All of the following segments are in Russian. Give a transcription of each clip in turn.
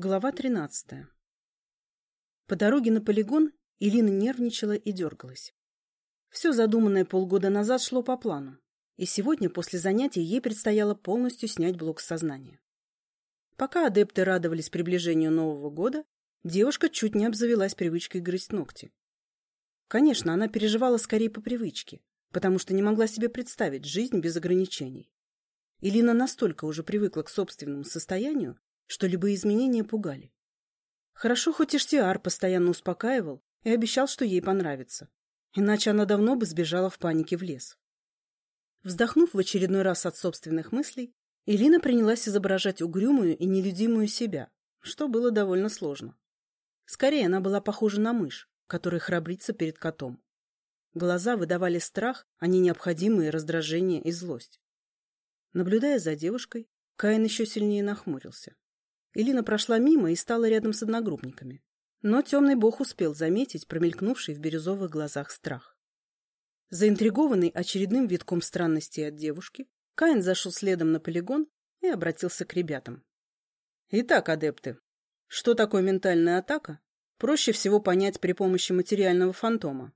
Глава 13. По дороге на полигон Илина нервничала и дергалась. Все задуманное полгода назад шло по плану, и сегодня после занятий ей предстояло полностью снять блок сознания. Пока адепты радовались приближению Нового года, девушка чуть не обзавелась привычкой грызть ногти. Конечно, она переживала скорее по привычке, потому что не могла себе представить жизнь без ограничений. Илина настолько уже привыкла к собственному состоянию, что любые изменения пугали. Хорошо, хоть Иштиар постоянно успокаивал и обещал, что ей понравится. Иначе она давно бы сбежала в панике в лес. Вздохнув в очередной раз от собственных мыслей, Элина принялась изображать угрюмую и нелюдимую себя, что было довольно сложно. Скорее, она была похожа на мышь, которая храбрится перед котом. Глаза выдавали страх, а не необходимые раздражение и злость. Наблюдая за девушкой, Каин еще сильнее нахмурился. Элина прошла мимо и стала рядом с одногруппниками. Но темный бог успел заметить промелькнувший в бирюзовых глазах страх. Заинтригованный очередным витком странностей от девушки, Каин зашел следом на полигон и обратился к ребятам. Итак, адепты, что такое ментальная атака, проще всего понять при помощи материального фантома.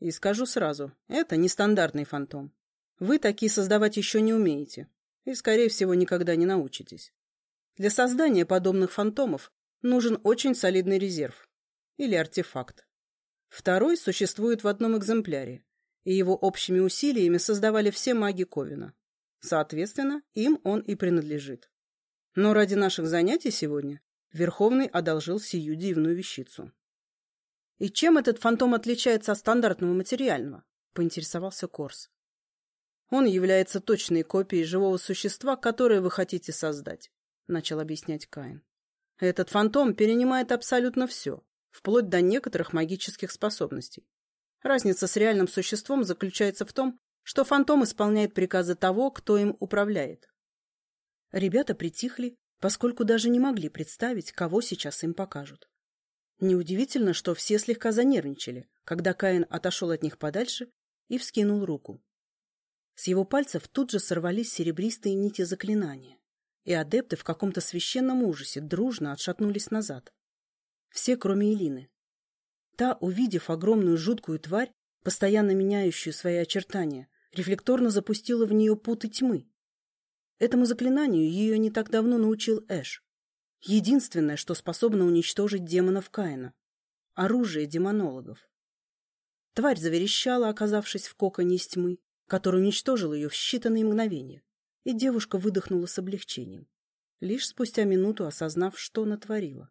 И скажу сразу, это нестандартный фантом. Вы такие создавать еще не умеете и, скорее всего, никогда не научитесь. Для создания подобных фантомов нужен очень солидный резерв или артефакт. Второй существует в одном экземпляре, и его общими усилиями создавали все маги Ковина. Соответственно, им он и принадлежит. Но ради наших занятий сегодня Верховный одолжил сию дивную вещицу. «И чем этот фантом отличается от стандартного материального?» — поинтересовался Корс. «Он является точной копией живого существа, которое вы хотите создать. — начал объяснять Каин. «Этот фантом перенимает абсолютно все, вплоть до некоторых магических способностей. Разница с реальным существом заключается в том, что фантом исполняет приказы того, кто им управляет». Ребята притихли, поскольку даже не могли представить, кого сейчас им покажут. Неудивительно, что все слегка занервничали, когда Каин отошел от них подальше и вскинул руку. С его пальцев тут же сорвались серебристые нити заклинания и адепты в каком-то священном ужасе дружно отшатнулись назад. Все, кроме Элины. Та, увидев огромную жуткую тварь, постоянно меняющую свои очертания, рефлекторно запустила в нее путы тьмы. Этому заклинанию ее не так давно научил Эш. Единственное, что способно уничтожить демонов Каина. Оружие демонологов. Тварь заверещала, оказавшись в коконе из тьмы, который уничтожил ее в считанные мгновения и девушка выдохнула с облегчением, лишь спустя минуту осознав, что натворила.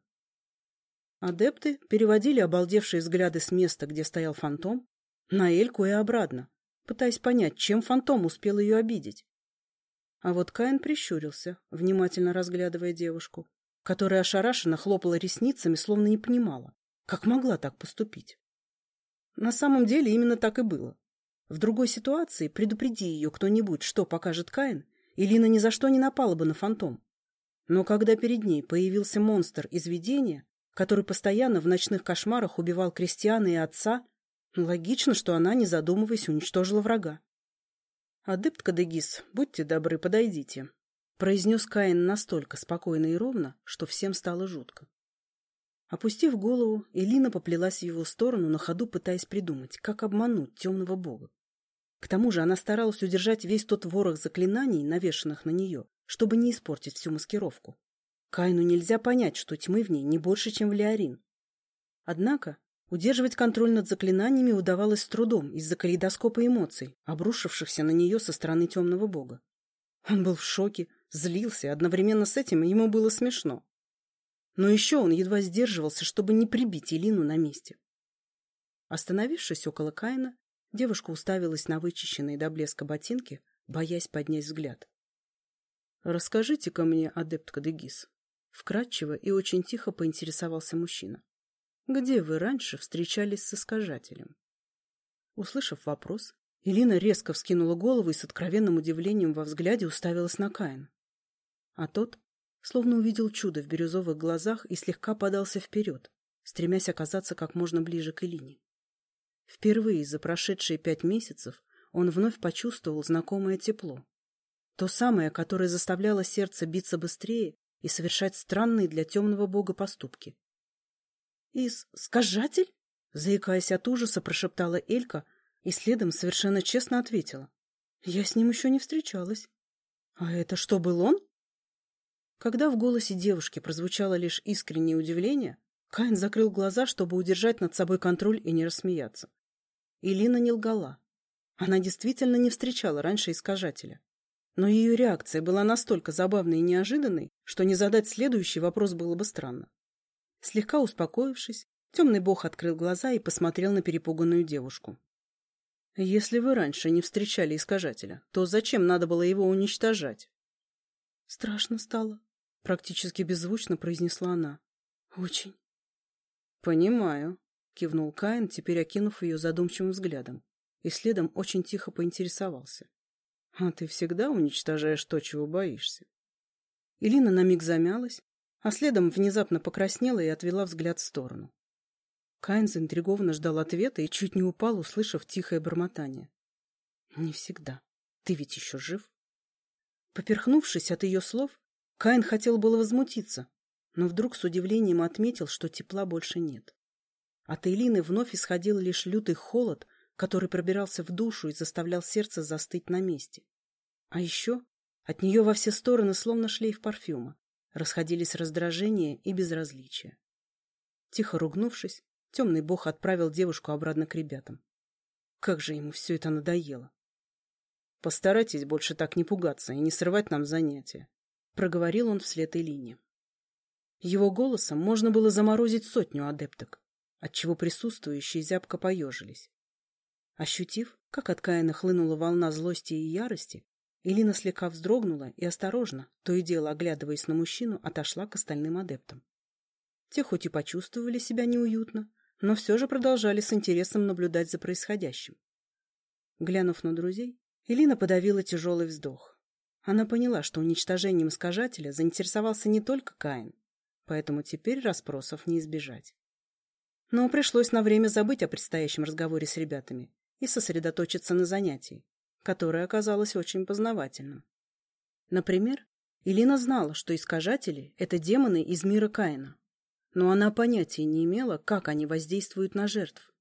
Адепты переводили обалдевшие взгляды с места, где стоял фантом, на Эльку и обратно, пытаясь понять, чем фантом успел ее обидеть. А вот Каин прищурился, внимательно разглядывая девушку, которая ошарашенно хлопала ресницами, словно не понимала, как могла так поступить. На самом деле именно так и было. В другой ситуации предупреди ее кто-нибудь, что покажет Каин, Илина ни за что не напала бы на фантом. Но когда перед ней появился монстр из видения, который постоянно в ночных кошмарах убивал крестьяна и отца, логично, что она, не задумываясь, уничтожила врага. «Адепт Кадегис, будьте добры, подойдите», — произнес Каин настолько спокойно и ровно, что всем стало жутко. Опустив голову, Элина поплелась в его сторону, на ходу пытаясь придумать, как обмануть темного бога. К тому же она старалась удержать весь тот ворох заклинаний, навешанных на нее, чтобы не испортить всю маскировку. Кайну нельзя понять, что тьмы в ней не больше, чем в Леорин. Однако удерживать контроль над заклинаниями удавалось с трудом из-за калейдоскопа эмоций, обрушившихся на нее со стороны темного бога. Он был в шоке, злился, одновременно с этим ему было смешно. Но еще он едва сдерживался, чтобы не прибить Элину на месте. Остановившись около Каина, Девушка уставилась на вычищенные до блеска ботинки, боясь поднять взгляд. «Расскажите-ка мне, адепт Кадегис», — вкратчиво и очень тихо поинтересовался мужчина. «Где вы раньше встречались с искажателем?» Услышав вопрос, Элина резко вскинула голову и с откровенным удивлением во взгляде уставилась на Каина. А тот словно увидел чудо в бирюзовых глазах и слегка подался вперед, стремясь оказаться как можно ближе к Элине. Впервые за прошедшие пять месяцев он вновь почувствовал знакомое тепло. То самое, которое заставляло сердце биться быстрее и совершать странные для темного бога поступки. «Ис... скажатель?» — заикаясь от ужаса, прошептала Элька и следом совершенно честно ответила. «Я с ним еще не встречалась». «А это что, был он?» Когда в голосе девушки прозвучало лишь искреннее удивление, Каин закрыл глаза, чтобы удержать над собой контроль и не рассмеяться. Илина не лгала. Она действительно не встречала раньше искажателя. Но ее реакция была настолько забавной и неожиданной, что не задать следующий вопрос было бы странно. Слегка успокоившись, темный бог открыл глаза и посмотрел на перепуганную девушку. «Если вы раньше не встречали искажателя, то зачем надо было его уничтожать?» «Страшно стало», — практически беззвучно произнесла она. «Очень». «Понимаю», — кивнул Каин, теперь окинув ее задумчивым взглядом, и следом очень тихо поинтересовался. «А ты всегда уничтожаешь то, чего боишься?» Илина на миг замялась, а следом внезапно покраснела и отвела взгляд в сторону. Каин заинтригованно ждал ответа и чуть не упал, услышав тихое бормотание. «Не всегда. Ты ведь еще жив?» Поперхнувшись от ее слов, Каин хотел было возмутиться, но вдруг с удивлением отметил, что тепла больше нет. От Элины вновь исходил лишь лютый холод, который пробирался в душу и заставлял сердце застыть на месте. А еще от нее во все стороны словно шлейф парфюма расходились раздражение и безразличие. Тихо ругнувшись, темный бог отправил девушку обратно к ребятам. Как же ему все это надоело! «Постарайтесь больше так не пугаться и не срывать нам занятия», — проговорил он вслед Элине. Его голосом можно было заморозить сотню адепток, отчего присутствующие зябко поежились. Ощутив, как от Каина хлынула волна злости и ярости, Элина слегка вздрогнула и осторожно, то и дело оглядываясь на мужчину, отошла к остальным адептам. Те хоть и почувствовали себя неуютно, но все же продолжали с интересом наблюдать за происходящим. Глянув на друзей, Элина подавила тяжелый вздох. Она поняла, что уничтожением искажателя заинтересовался не только Каин, поэтому теперь расспросов не избежать. Но пришлось на время забыть о предстоящем разговоре с ребятами и сосредоточиться на занятии, которое оказалось очень познавательным. Например, Илина знала, что искажатели — это демоны из мира Каина, но она понятия не имела, как они воздействуют на жертв.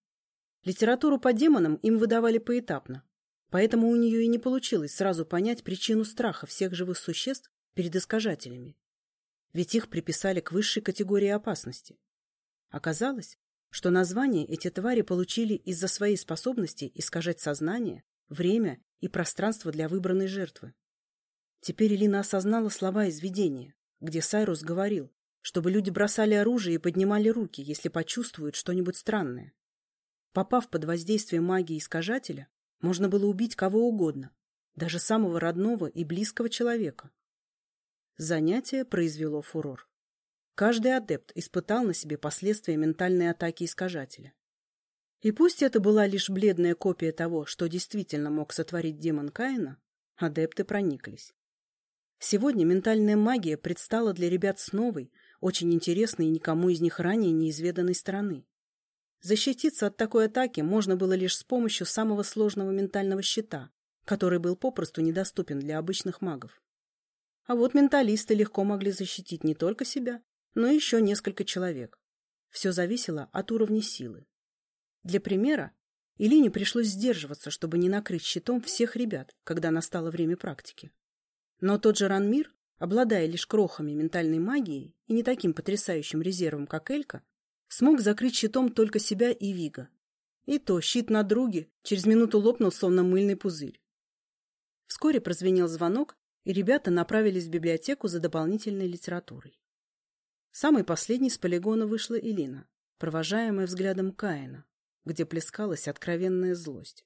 Литературу по демонам им выдавали поэтапно, поэтому у нее и не получилось сразу понять причину страха всех живых существ перед искажателями. Ведь их приписали к высшей категории опасности. Оказалось, что название эти твари получили из-за своей способности искажать сознание, время и пространство для выбранной жертвы. Теперь Элина осознала слова из видения, где Сайрус говорил, чтобы люди бросали оружие и поднимали руки, если почувствуют что-нибудь странное. Попав под воздействие магии искажателя, можно было убить кого угодно, даже самого родного и близкого человека. Занятие произвело фурор. Каждый адепт испытал на себе последствия ментальной атаки искажателя. И пусть это была лишь бледная копия того, что действительно мог сотворить демон Каина, адепты прониклись. Сегодня ментальная магия предстала для ребят с новой, очень интересной и никому из них ранее неизведанной стороны. Защититься от такой атаки можно было лишь с помощью самого сложного ментального щита, который был попросту недоступен для обычных магов. А вот менталисты легко могли защитить не только себя, но еще несколько человек. Все зависело от уровня силы. Для примера, Илине пришлось сдерживаться, чтобы не накрыть щитом всех ребят, когда настало время практики. Но тот же Ранмир, обладая лишь крохами ментальной магии и не таким потрясающим резервом, как Элька, смог закрыть щитом только себя и Вига. И то щит на друге через минуту лопнул, словно мыльный пузырь. Вскоре прозвенел звонок, и ребята направились в библиотеку за дополнительной литературой. Самой последней с полигона вышла Илина, провожаемая взглядом Каина, где плескалась откровенная злость.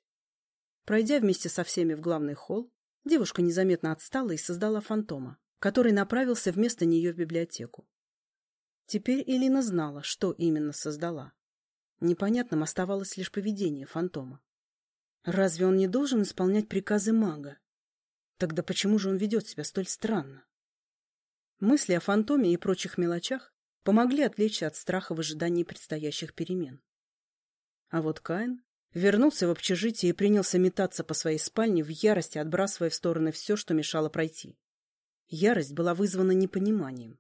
Пройдя вместе со всеми в главный холл, девушка незаметно отстала и создала фантома, который направился вместо нее в библиотеку. Теперь Элина знала, что именно создала. Непонятным оставалось лишь поведение фантома. Разве он не должен исполнять приказы мага? Тогда почему же он ведет себя столь странно? Мысли о фантоме и прочих мелочах помогли отвлечься от страха в ожидании предстоящих перемен. А вот Каин вернулся в общежитие и принялся метаться по своей спальне в ярости, отбрасывая в стороны все, что мешало пройти. Ярость была вызвана непониманием,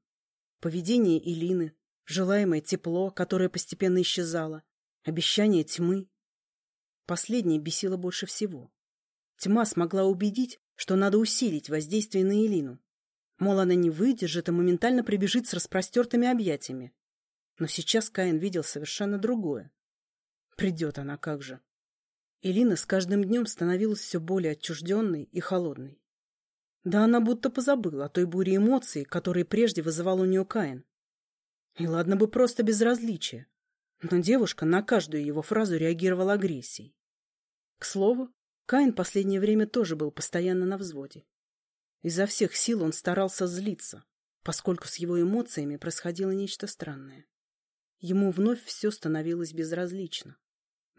Поведение Илины, желаемое тепло, которое постепенно исчезало, обещание тьмы. Последнее бесило больше всего. Тьма смогла убедить, что надо усилить воздействие на Илину. Мол, она не выдержит и моментально прибежит с распростертыми объятиями. Но сейчас Каин видел совершенно другое. Придет она как же. Элина с каждым днем становилась все более отчужденной и холодной. Да она будто позабыла о той буре эмоций, которые прежде вызывал у нее Каин. И ладно бы просто безразличие, но девушка на каждую его фразу реагировала агрессией. К слову, Каин последнее время тоже был постоянно на взводе. Изо всех сил он старался злиться, поскольку с его эмоциями происходило нечто странное. Ему вновь все становилось безразлично.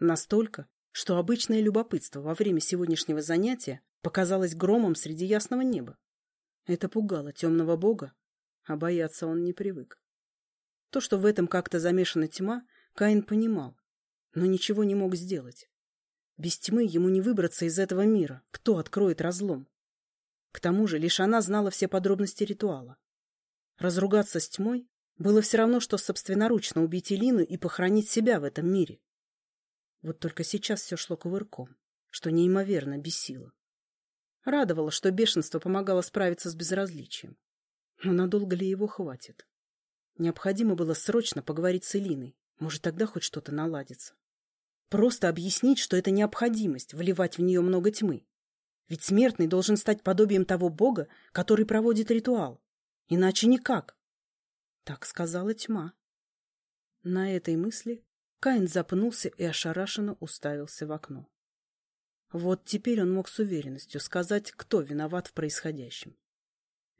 Настолько, что обычное любопытство во время сегодняшнего занятия показалось громом среди ясного неба. Это пугало темного бога, а бояться он не привык. То, что в этом как-то замешана тьма, Каин понимал, но ничего не мог сделать. Без тьмы ему не выбраться из этого мира. Кто откроет разлом? К тому же лишь она знала все подробности ритуала. Разругаться с тьмой было все равно, что собственноручно убить Илину и похоронить себя в этом мире. Вот только сейчас все шло кувырком, что неимоверно бесило. Радовало, что бешенство помогало справиться с безразличием. Но надолго ли его хватит? Необходимо было срочно поговорить с Элиной. Может, тогда хоть что-то наладится. Просто объяснить, что это необходимость, вливать в нее много тьмы. Ведь смертный должен стать подобием того бога, который проводит ритуал. Иначе никак. Так сказала тьма. На этой мысли Каин запнулся и ошарашенно уставился в окно. Вот теперь он мог с уверенностью сказать, кто виноват в происходящем.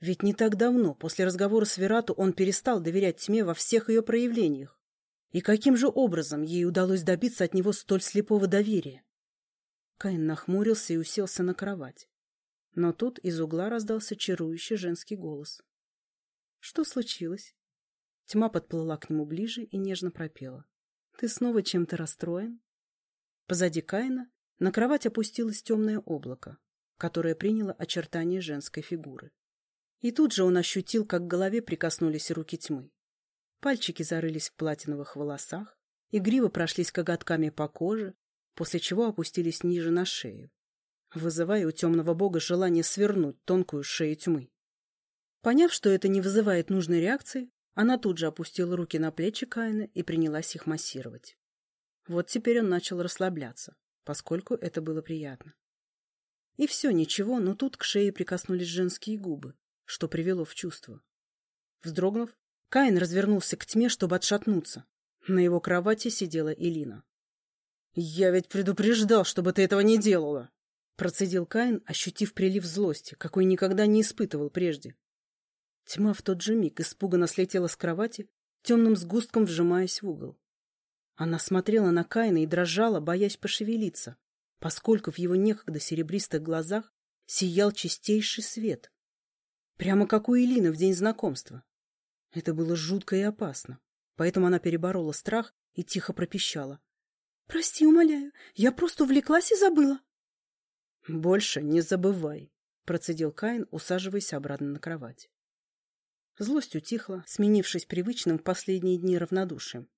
Ведь не так давно, после разговора с Верату, он перестал доверять тьме во всех ее проявлениях. И каким же образом ей удалось добиться от него столь слепого доверия? Каин нахмурился и уселся на кровать. Но тут из угла раздался чарующий женский голос. Что случилось? Тьма подплыла к нему ближе и нежно пропела. Ты снова чем-то расстроен? Позади Каина на кровать опустилось темное облако, которое приняло очертания женской фигуры. И тут же он ощутил, как к голове прикоснулись руки тьмы. Пальчики зарылись в платиновых волосах, игриво прошлись коготками по коже, после чего опустились ниже на шею, вызывая у темного бога желание свернуть тонкую шею тьмы. Поняв, что это не вызывает нужной реакции, она тут же опустила руки на плечи Каина и принялась их массировать. Вот теперь он начал расслабляться, поскольку это было приятно. И все, ничего, но тут к шее прикоснулись женские губы, что привело в чувство. Вздрогнув, Каин развернулся к тьме, чтобы отшатнуться. На его кровати сидела Элина. «Я ведь предупреждал, чтобы ты этого не делала!» Процедил Каин, ощутив прилив злости, какой никогда не испытывал прежде. Тьма в тот же миг испуганно слетела с кровати, темным сгустком вжимаясь в угол. Она смотрела на Каина и дрожала, боясь пошевелиться, поскольку в его некогда серебристых глазах сиял чистейший свет. Прямо как у Элины в день знакомства. Это было жутко и опасно, поэтому она переборола страх и тихо пропищала. — Прости, умоляю, я просто увлеклась и забыла. — Больше не забывай, — процедил Каин, усаживаясь обратно на кровать. Злость утихла, сменившись привычным в последние дни равнодушием.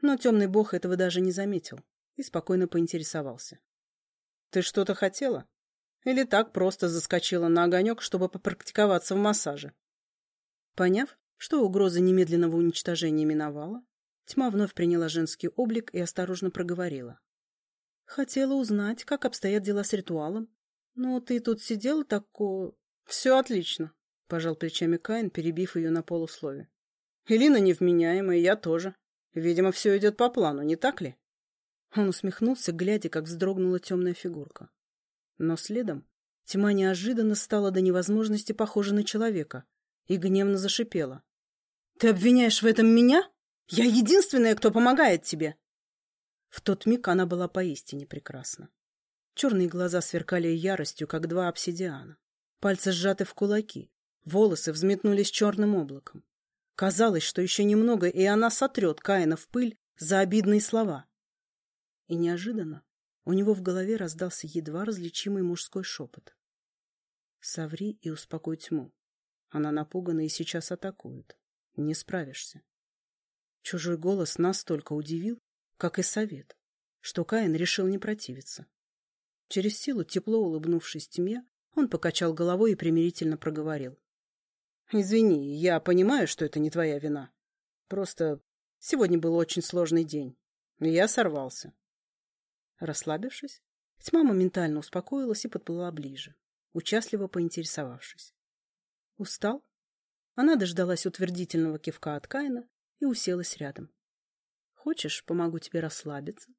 Но темный бог этого даже не заметил и спокойно поинтересовался. — Ты что-то хотела? Или так просто заскочила на огонек, чтобы попрактиковаться в массаже? Поняв, что угроза немедленного уничтожения миновала, тьма вновь приняла женский облик и осторожно проговорила. — Хотела узнать, как обстоят дела с ритуалом. Но ты тут сидела тако... — Все отлично, — пожал плечами Каин, перебив ее на полуслове. «Элина невменяемая, я тоже. Видимо, все идет по плану, не так ли?» Он усмехнулся, глядя, как вздрогнула темная фигурка. Но следом тьма неожиданно стала до невозможности похожа на человека и гневно зашипела. «Ты обвиняешь в этом меня? Я единственная, кто помогает тебе!» В тот миг она была поистине прекрасна. Черные глаза сверкали яростью, как два обсидиана. Пальцы сжаты в кулаки, Волосы взметнулись черным облаком. Казалось, что еще немного, и она сотрет Каина в пыль за обидные слова. И неожиданно у него в голове раздался едва различимый мужской шепот. «Соври и успокой тьму. Она напугана и сейчас атакует. не справишься. Чужой голос настолько удивил, как и совет, что Каин решил не противиться. Через силу, тепло улыбнувшись тьме, он покачал головой и примирительно проговорил. — Извини, я понимаю, что это не твоя вина. Просто сегодня был очень сложный день, и я сорвался. Расслабившись, тьма моментально успокоилась и подплыла ближе, участливо поинтересовавшись. — Устал? Она дождалась утвердительного кивка от Каина и уселась рядом. — Хочешь, помогу тебе расслабиться?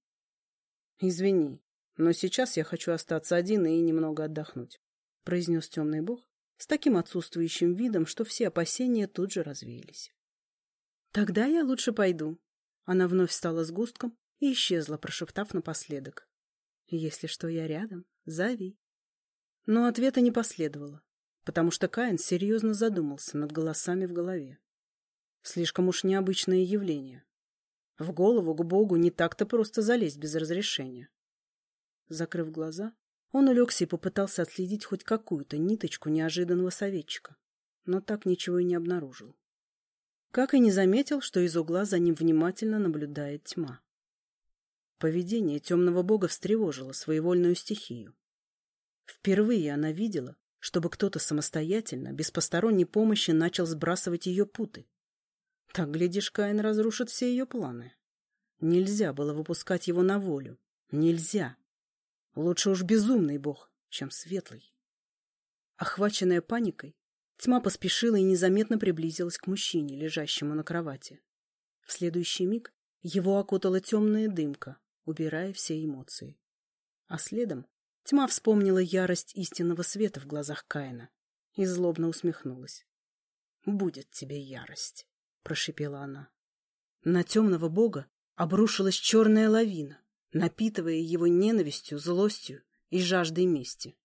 — Извини, но сейчас я хочу остаться один и немного отдохнуть, — произнес темный бог с таким отсутствующим видом, что все опасения тут же развеялись. — Тогда я лучше пойду. Она вновь стала сгустком и исчезла, прошептав напоследок. — Если что, я рядом, зови. Но ответа не последовало потому что Каин серьезно задумался над голосами в голове. Слишком уж необычное явление. В голову к Богу не так-то просто залезть без разрешения. Закрыв глаза, он улегся и попытался отследить хоть какую-то ниточку неожиданного советчика, но так ничего и не обнаружил. Как и не заметил, что из угла за ним внимательно наблюдает тьма. Поведение темного бога встревожило своевольную стихию. Впервые она видела, чтобы кто-то самостоятельно, без посторонней помощи, начал сбрасывать ее путы. Так, глядишь, Каин разрушит все ее планы. Нельзя было выпускать его на волю. Нельзя. Лучше уж безумный бог, чем светлый. Охваченная паникой, тьма поспешила и незаметно приблизилась к мужчине, лежащему на кровати. В следующий миг его окутала темная дымка, убирая все эмоции. А следом Тьма вспомнила ярость истинного света в глазах Каина и злобно усмехнулась. «Будет тебе ярость», — прошипела она. На темного бога обрушилась черная лавина, напитывая его ненавистью, злостью и жаждой мести.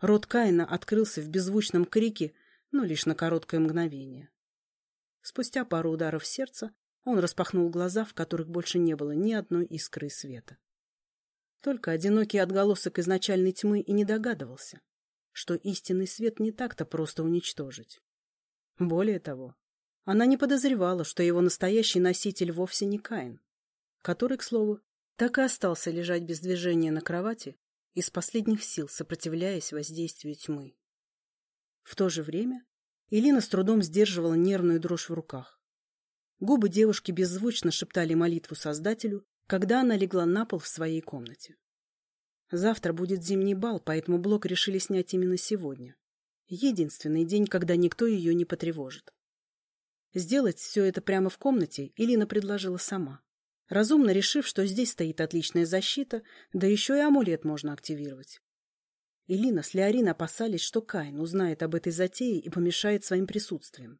Рот Каина открылся в беззвучном крике, но лишь на короткое мгновение. Спустя пару ударов сердца он распахнул глаза, в которых больше не было ни одной искры света. Только одинокий отголосок изначальной тьмы и не догадывался, что истинный свет не так-то просто уничтожить. Более того, она не подозревала, что его настоящий носитель вовсе не Каин, который, к слову, так и остался лежать без движения на кровати, из последних сил сопротивляясь воздействию тьмы. В то же время Элина с трудом сдерживала нервную дрожь в руках. Губы девушки беззвучно шептали молитву Создателю, когда она легла на пол в своей комнате. Завтра будет зимний бал, поэтому блок решили снять именно сегодня. Единственный день, когда никто ее не потревожит. Сделать все это прямо в комнате Илина предложила сама, разумно решив, что здесь стоит отличная защита, да еще и амулет можно активировать. Илина с Леорин опасались, что Каин узнает об этой затее и помешает своим присутствием.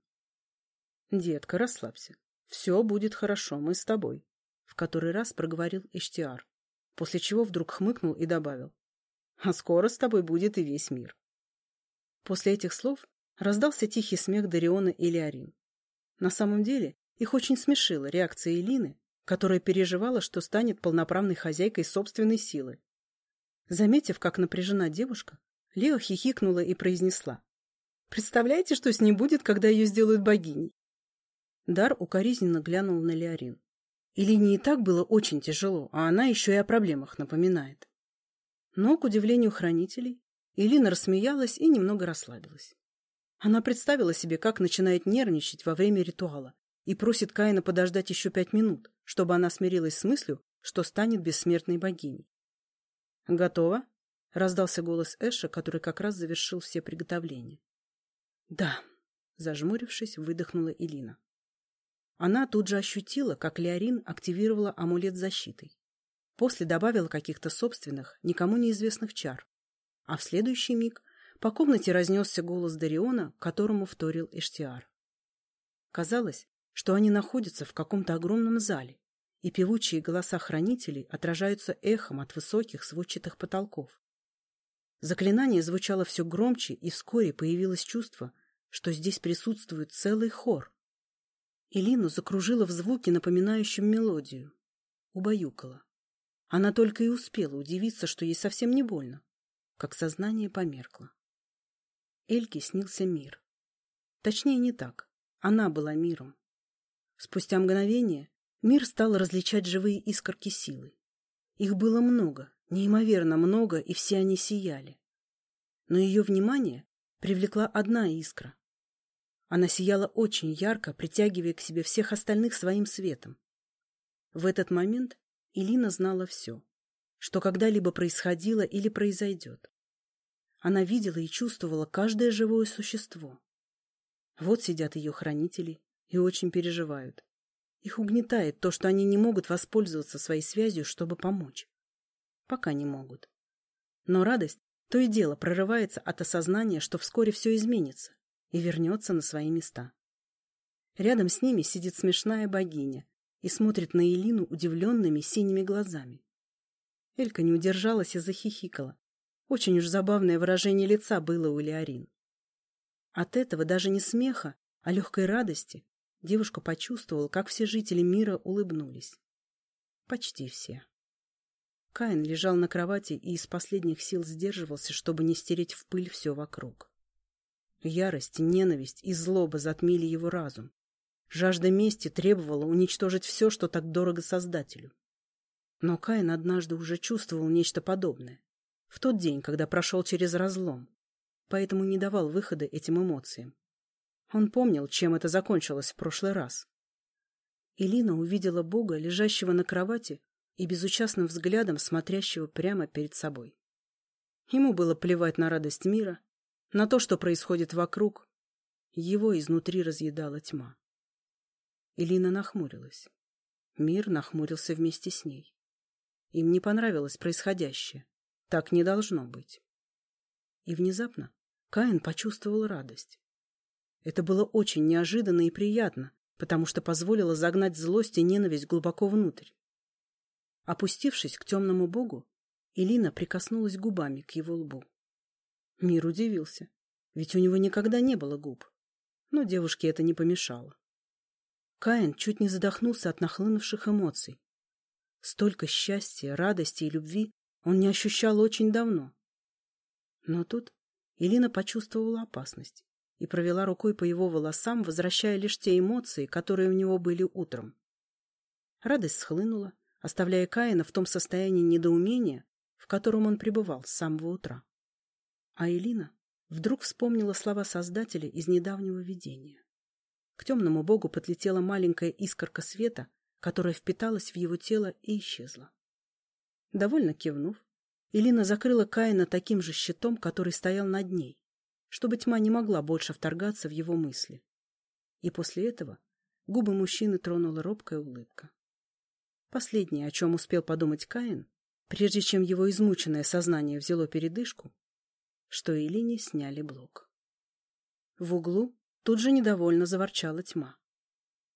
«Детка, расслабься. Все будет хорошо, мы с тобой», в который раз проговорил Эштиар, после чего вдруг хмыкнул и добавил. «А скоро с тобой будет и весь мир». После этих слов раздался тихий смех Дариона и Леорин. На самом деле их очень смешила реакция Элины, которая переживала, что станет полноправной хозяйкой собственной силы. Заметив, как напряжена девушка, Лео хихикнула и произнесла. «Представляете, что с ней будет, когда ее сделают богиней?» Дар укоризненно глянул на Леорин. Илине и так было очень тяжело, а она еще и о проблемах напоминает. Но, к удивлению хранителей, Илина рассмеялась и немного расслабилась. Она представила себе, как начинает нервничать во время ритуала и просит Каина подождать еще пять минут, чтобы она смирилась с мыслью, что станет бессмертной богиней. «Готово?» — раздался голос Эша, который как раз завершил все приготовления. «Да», — зажмурившись, выдохнула Илина. Она тут же ощутила, как Леорин активировала амулет защитой. После добавила каких-то собственных, никому неизвестных чар. А в следующий миг по комнате разнесся голос Дариона, которому вторил Эштиар. Казалось, что они находятся в каком-то огромном зале, и певучие голоса хранителей отражаются эхом от высоких сводчатых потолков. Заклинание звучало все громче, и вскоре появилось чувство, что здесь присутствует целый хор. Илину закружила в звуке, напоминающем мелодию. Убаюкала. Она только и успела удивиться, что ей совсем не больно, как сознание померкло. Эльке снился мир. Точнее, не так. Она была миром, Спустя мгновение мир стал различать живые искорки силы. Их было много, неимоверно много, и все они сияли. Но ее внимание привлекла одна искра. Она сияла очень ярко, притягивая к себе всех остальных своим светом. В этот момент Илина знала все, что когда-либо происходило или произойдет. Она видела и чувствовала каждое живое существо. Вот сидят ее хранители и очень переживают. Их угнетает то, что они не могут воспользоваться своей связью, чтобы помочь. Пока не могут. Но радость то и дело прорывается от осознания, что вскоре все изменится и вернется на свои места. Рядом с ними сидит смешная богиня и смотрит на Элину удивленными синими глазами. Элька не удержалась и захихикала. Очень уж забавное выражение лица было у Леорин. От этого даже не смеха, а легкой радости девушка почувствовала, как все жители мира улыбнулись. Почти все. Каин лежал на кровати и из последних сил сдерживался, чтобы не стереть в пыль все вокруг. Ярость, ненависть и злоба затмили его разум. Жажда мести требовала уничтожить все, что так дорого Создателю. Но Каин однажды уже чувствовал нечто подобное. В тот день, когда прошел через разлом. Поэтому не давал выхода этим эмоциям. Он помнил, чем это закончилось в прошлый раз. Илина увидела Бога, лежащего на кровати и безучастным взглядом смотрящего прямо перед собой. Ему было плевать на радость мира, на то, что происходит вокруг. Его изнутри разъедала тьма. Илина нахмурилась. Мир нахмурился вместе с ней. Им не понравилось происходящее. Так не должно быть. И внезапно Каин почувствовал радость. Это было очень неожиданно и приятно, потому что позволило загнать злость и ненависть глубоко внутрь. Опустившись к темному богу, Элина прикоснулась губами к его лбу. Мир удивился, ведь у него никогда не было губ. Но девушке это не помешало. Каин чуть не задохнулся от нахлынувших эмоций. Столько счастья, радости и любви он не ощущал очень давно. Но тут Элина почувствовала опасность и провела рукой по его волосам, возвращая лишь те эмоции, которые у него были утром. Радость схлынула, оставляя Каина в том состоянии недоумения, в котором он пребывал с самого утра. А Элина вдруг вспомнила слова Создателя из недавнего видения. К темному богу подлетела маленькая искорка света, которая впиталась в его тело и исчезла. Довольно кивнув, Элина закрыла Каина таким же щитом, который стоял над ней, чтобы тьма не могла больше вторгаться в его мысли. И после этого губы мужчины тронула робкая улыбка. Последнее, о чем успел подумать Каин, прежде чем его измученное сознание взяло передышку, что Элине сняли блок. В углу тут же недовольно заворчала тьма.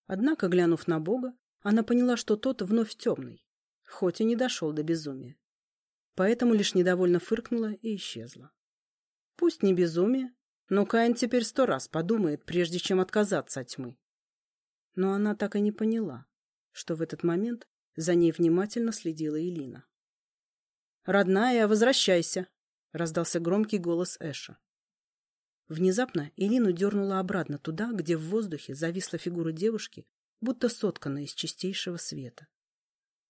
Однако, глянув на Бога, она поняла, что тот вновь темный, хоть и не дошел до безумия. Поэтому лишь недовольно фыркнула и исчезла. Пусть не безумие, но Каин теперь сто раз подумает, прежде чем отказаться от тьмы. Но она так и не поняла, что в этот момент за ней внимательно следила Элина. «Родная, возвращайся!» — раздался громкий голос Эша. Внезапно Элину дернула обратно туда, где в воздухе зависла фигура девушки, будто сотканная из чистейшего света.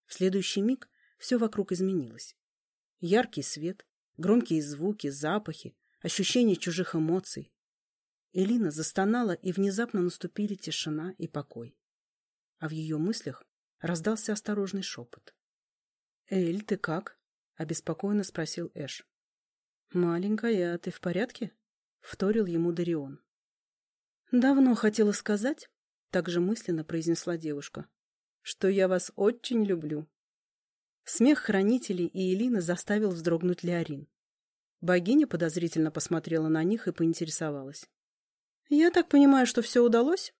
В следующий миг все вокруг изменилось. Яркий свет, громкие звуки, запахи, ощущение чужих эмоций. Элина застонала, и внезапно наступили тишина и покой. А в ее мыслях Раздался осторожный шепот. «Эль, ты как?» — обеспокоенно спросил Эш. «Маленькая, ты в порядке?» — вторил ему Дарион. «Давно хотела сказать», — также мысленно произнесла девушка, «что я вас очень люблю». Смех хранителей и Элины заставил вздрогнуть Леорин. Богиня подозрительно посмотрела на них и поинтересовалась. «Я так понимаю, что все удалось?»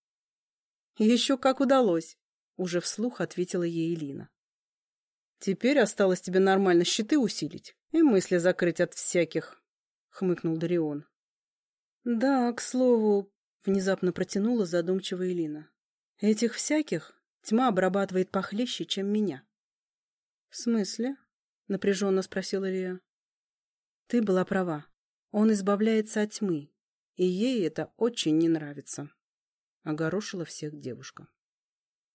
«Еще как удалось!» Уже вслух ответила ей Элина. «Теперь осталось тебе нормально щиты усилить и мысли закрыть от всяких», — хмыкнул Дарион. «Да, к слову», — внезапно протянула задумчивая Элина. «Этих всяких тьма обрабатывает похлеще, чем меня». «В смысле?» — напряженно спросила Илья. «Ты была права. Он избавляется от тьмы, и ей это очень не нравится», — огорошила всех девушка.